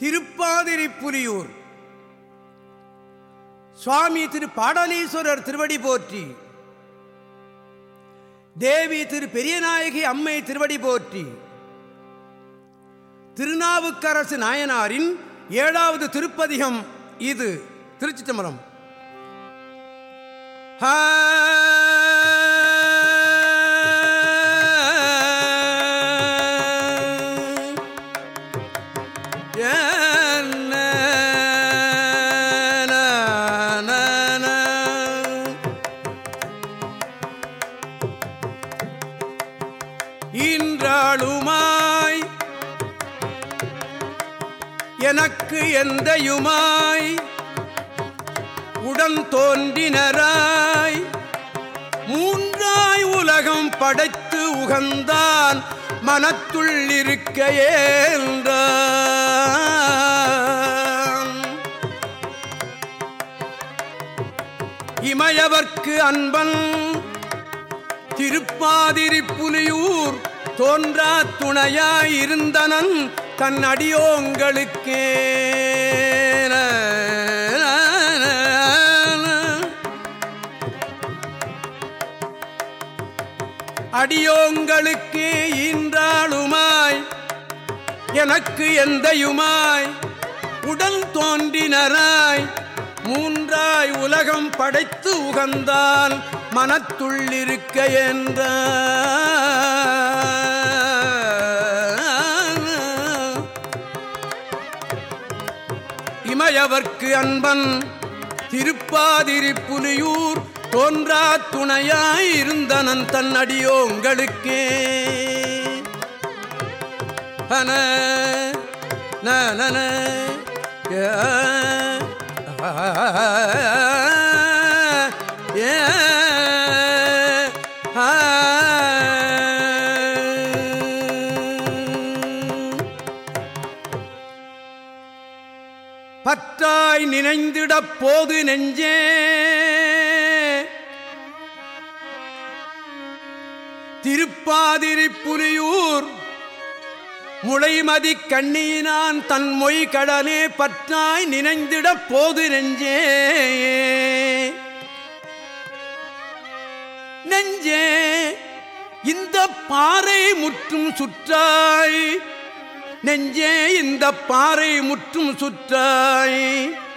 திருப்பாதிரி புலியூர். சுவாமி திரு பாடலீஸ்வரர் திருவடி போற்றி. தேவி திரு பெரியநாயகி அம்மை திருவடி போற்றி. திருநாவுக்கரசு நாயனாரின் ஏழாவது திருப்பதிகம் இது. திருச்சி தம்பரம் ஹா எந்தையுமாய் உடன் தோன்றினராய். மூன்றாய் உலகம் படைத்து உகந்தான் மனத்துள் இருக்க இமயவர்க்கு அன்பன் திருப்பாதிரி புலியூர் தோன்றா துணையாயிருந்தனன் தன் அடியோங்களுக்கே அடியோங்களுக்கு ஈன்றாளுமாய் எனக்கு எந்தையுமாய். உடல் தோன்றினராய். மூன்றாய் உலகம் படைத்து உகந்தான் மனத்துள்ளிருக்க என்ற உடையவர்க்கு அன்பன் திருப்பாதிரி புலியூர் தோன்றா துணையாயிருந்தனன் தன் அடியோங்களுக்கே ஹன நன இணைந்திடப் நினைந்திடப் போது நெஞ்சே. திருப்பாதிரி புலியூர் முளைமதி கண்ணியினான் தன் மொய் கடலே பற்றாய் நினைந்திடப் போது நெஞ்சே. நெஞ்சே இந்த பாறை முற்றும் சுற்றாய். நெஞ்சே இந்த பாறை முற்றும் சுற்றாய்.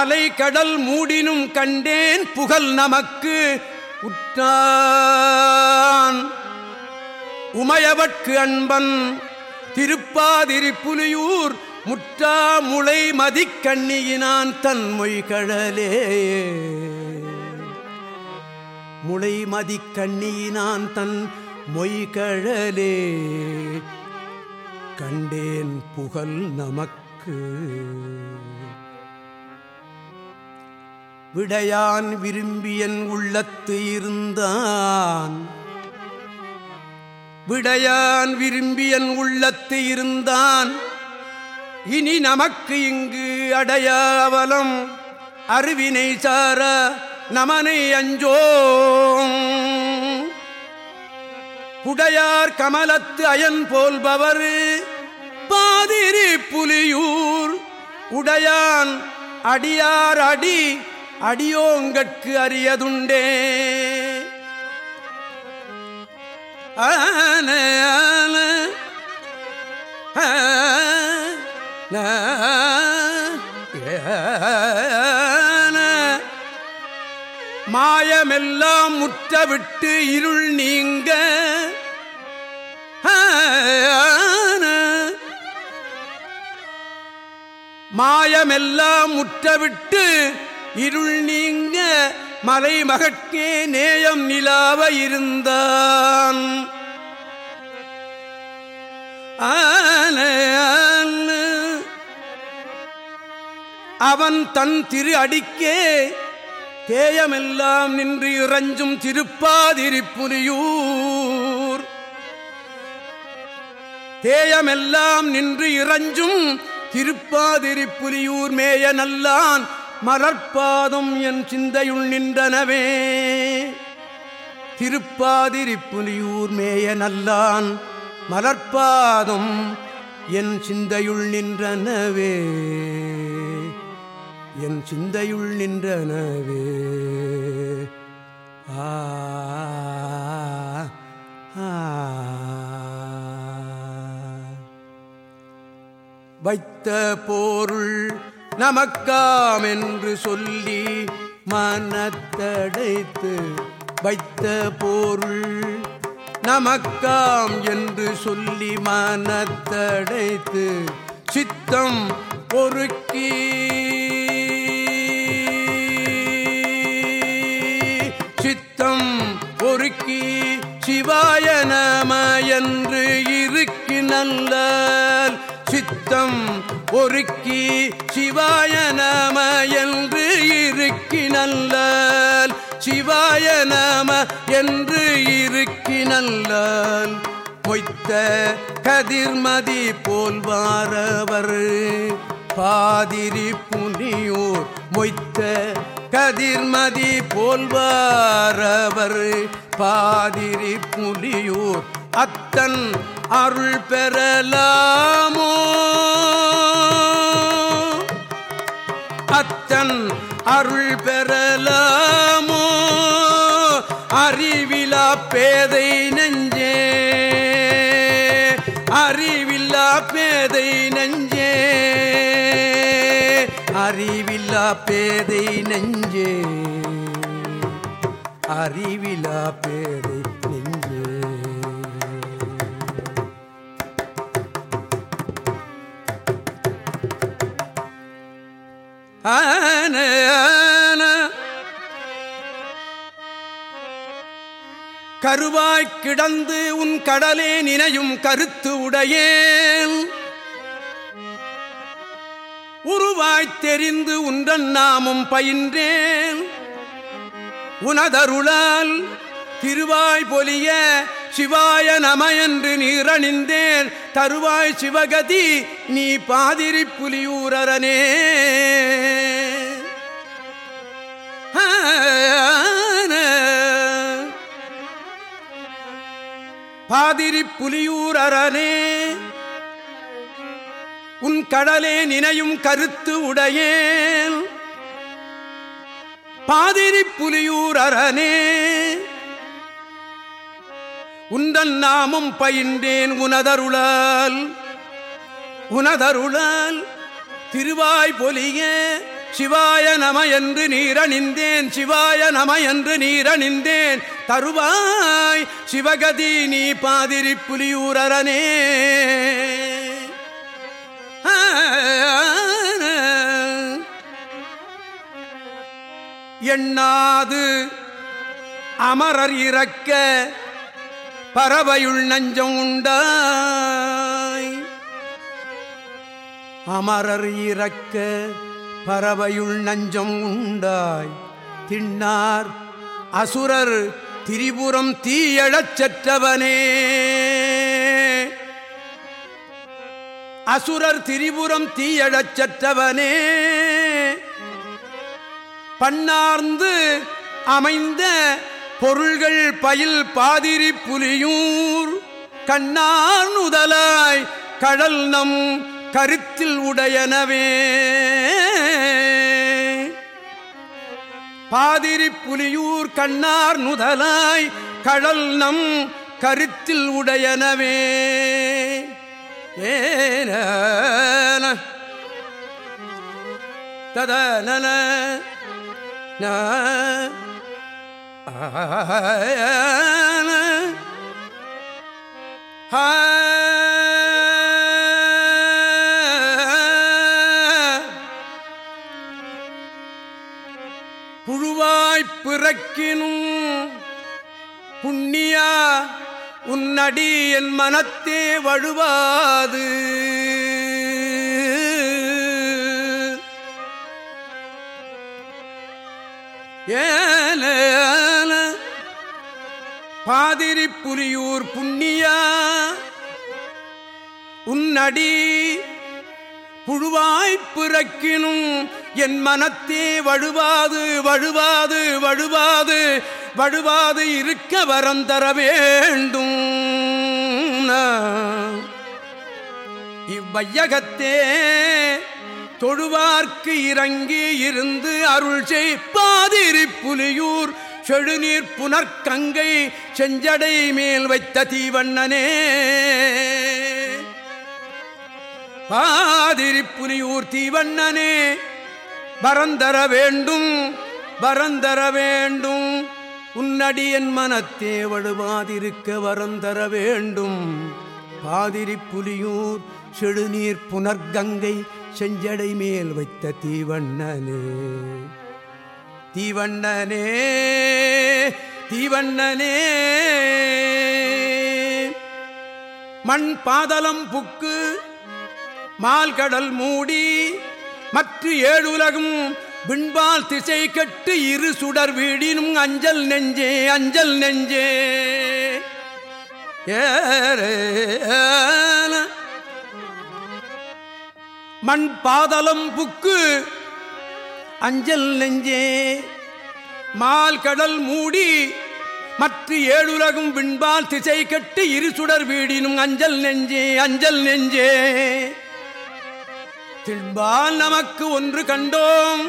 அலை கடல் மூடினும் கண்டேன் புகழ் நமக்கு உற்றான். உமையவட்கு அன்பன் திருப்பாதிரி புலியூர் முற்றா முளை மதிக்கண்ணியினான் தன் மொய்கழலே. முளை மதிக்கண்ணியினான் தன் மொய்கழலே. கண்டேன் புகழ் நமக்கு விடையான் விரும்பியன் உள்ளத்து இருந்தான். விடையான் விரும்பியன் உள்ளத்து இருந்தான். இனி நமக்கு இங்கு அடையாவலம் அருவினை சார நமனை அஞ்சோம். புடையார் கமலத்து அயன் போல்பவர் பாதிரி புலியூர் உடையான் அடியார் அடி அடியோங்கட்கு அறியதுண்டே ஆன மாயமெல்லாம் முற்றவிட்டு இருள் நீங்க. மாயமெல்லாம் முற்றவிட்டு இருள் நீங்க மலை மகட்கே நேயம் நிலாவ இருந்தான். ஆன அவன் தன் திரு அடிக்கே தேயமெல்லாம் நின்று இறஞ்சும் திருப்பாதிரிப்புலியூர். தேயமெல்லாம் நின்று இறஞ்சும் திருப்பாதிரிப்புலியூர் மேய நல்லான் மலர்பாதம் என் சிந்தையுள் நின்றனவே. திருப்பாதிரிப்புலியூர் மேய நல்லான் மலர்பாதம் என் சிந்தையுள் நின்றனவே. என் சிந்தையுள் நின்றனவே. ஆ. வைத்த போருள் நமக்காம் என்று சொல்லி மனத்தடைத்து வைத்த பொருள். நமக்காம் என்று சொல்லி மனத்தடைத்து சித்தம் பொறுக்கி. சித்தம் பொறுக்கி சிவாய நம என்று இருக்கி நல்ல பொறுக்கி சிவாய நம என்று இருக்கி நல்லால் சிவாய நம என்று இருக்கி நல்லால் பொய்த்த கதிர்மதி போல்வாரவர் பாதிரி புனியோர் மொய்த்த கதிர்மதி போல்வாரவர் பாதிரி புலியூர் அத்தன் அருள் பெறலாமோ? அத்தன் அருள் பெறலாமோ? அறிவிலா பேதை நெஞ்சே. அறிவில்லா பேதை நெஞ்சே. அறிவில்லா பேதை நெஞ்சே. அறிவிலா பேதை ஆன கருவாய்க் கிடந்து உன் கடலே நினையும் கருத்து உடையேன் உருவாய்த் தெரிந்து உன்றன் நாமும் பயின்றேன் உனதருளால் திருவாய் பொலிய சிவாய நம என்று நீரணிந்தேன். தருவாய் சிவகதி நீ பாதிரி புலியூரனே பாதிரி புலியூரனே உன் கடலே நினையும் கருத்து உடையேன். பாதிரி புலியூர் உந்தன் நாமும் பயின்றேன் உனதருளால். உனதருளால் திருவாய் பொலிய சிவாய நம என்று நீரணிந்தேன் சிவாய நம என்று நீரணிந்தேன். தருவாய் சிவகதி நீ பாதிரி புலியூரனே எண்ணாது அமரர் இறக்க பறவையுள் நஞ்சம் உண்டாய். அமரர் இறக்க பறவையுள் நஞ்சம் உண்டாய். திண்ணார் அசுரர் திரிபுரம் தீயழச் செற்றவனே. அசுரர் திரிபுரம் தீயழச் செற்றவனே. பண்ணார்ந்து அமைந்த பொருள்கள் பயில் பாதிரி புலியூர். கண்ணான் உதலாய் கடல் நம் கருத்தில் உடையனவே. பாதிரி புலியூர் கண்ணார் நுதலாய் கடல் நம் கருத்தில் உடையனவே. ஏன ததனன புழுவாய்ப் பிறக்கினும் புண்ணியா உன்னடி என் மனத்தே வழுவாது. ஏ பாதிரி புலியூர் புண்ணியா உன்னடி புழுவாய்ப்பிறக்கினும் என் மனத்தே வழுவாது வழுவாது வழுவாது வழுவாது இருக்க வரம் தர வேண்டும். இவ்வையகத்தே தொழுவார்க்கு இறங்கி இருந்து அருள் செய்ப்பாதிரி புலியூர் செழுநீர் புனர்கங்கை செஞ்சடை மேல் வைத்த தீவண்ணனே. பாதிரி புலியூர் தீவண்ணனே வரந்தர வேண்டும் வரந்தர வேண்டும். உன்னடி என் மனத்தே வழுவாதிருக்க வரந்தர வேண்டும். பாதிரி புலியூர் செழுநீர் புனர்கங்கை செஞ்சடை மேல் வைத்த தீவண்ணனே. தீவண்ணனே தீவண்ணனே. மண் பாதலம் புக்கு மால்கடல் மூடி மற்ற ஏழுலகும் விண்பால் திசை கட்டு இரு சுடர் வீடினும் அஞ்சல் நெஞ்சே அஞ்சல் நெஞ்சே. மண் பாதலம் புக்கு அஞ்சல் நெஞ்சே. மால் கடல் மூடி மற்ற ஏழுலகும் விண்பால் திசை கட்டு இரு சுடர் வீடினும் அஞ்சல் நெஞ்சே அஞ்சல் நெஞ்சே. தின்பால் நமக்கு ஒன்று கண்டோம்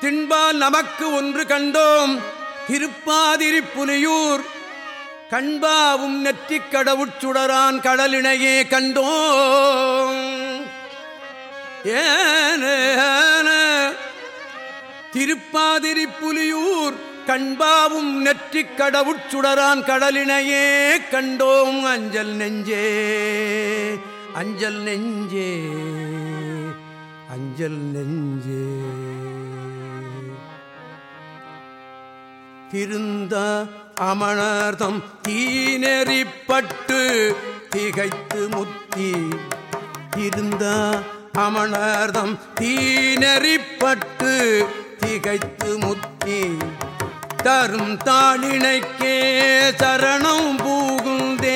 தின்பால் நமக்கு ஒன்று கண்டோம் திருப்பாதிரி புலியூர் கண்பாவும் நெற்றிக் கடவுச்சுடரான் கடலினையே கண்டோம். ஏன திருப்பாதிரி புலியூர் கண்பாவும் நெற்றிக் கடவுச்சுடரான் கடலினையே கண்டோம் அஞ்சல் நெஞ்சே அஞ்சல் நெஞ்சே அஞ்சல் நெஞ்சே. திருந்த அமணர்தம் தீநெறிப்பட்டு திகைத்து முத்தி. திருந்த அமணர்தம் தீநெறிப்பட்டு திகைத்து முத்தி தரும் தாளினைக்கே சரணம் பூகுந்தேன்.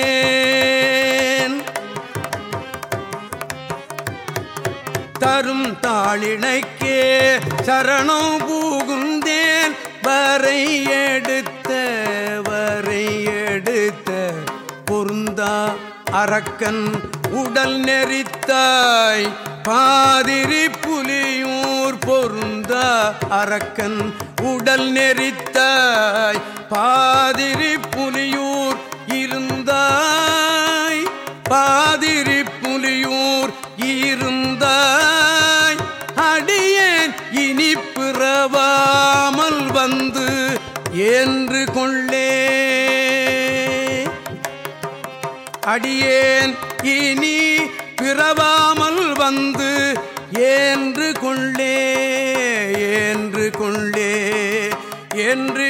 தரும் தாளினைக்கே சரணம் பூகுந்தேன். வரை எடுத்த வரை எடுத்த பொருந்தா அரக்கன் உடல் நெறித்தாய். பாதிரி புலியும் பொருந்த அரக்கன் உடல் நெறித்தாய் பாதிரி புலியூர் இருந்தாய் பாதிரி புலியூர் இருந்தாய். அடியேன் இனி பிறவாமல் வந்து என்று கொள்ளே. அடியேன் இனி பிறவாமல் வந்து என்று கொள்ளே. என்று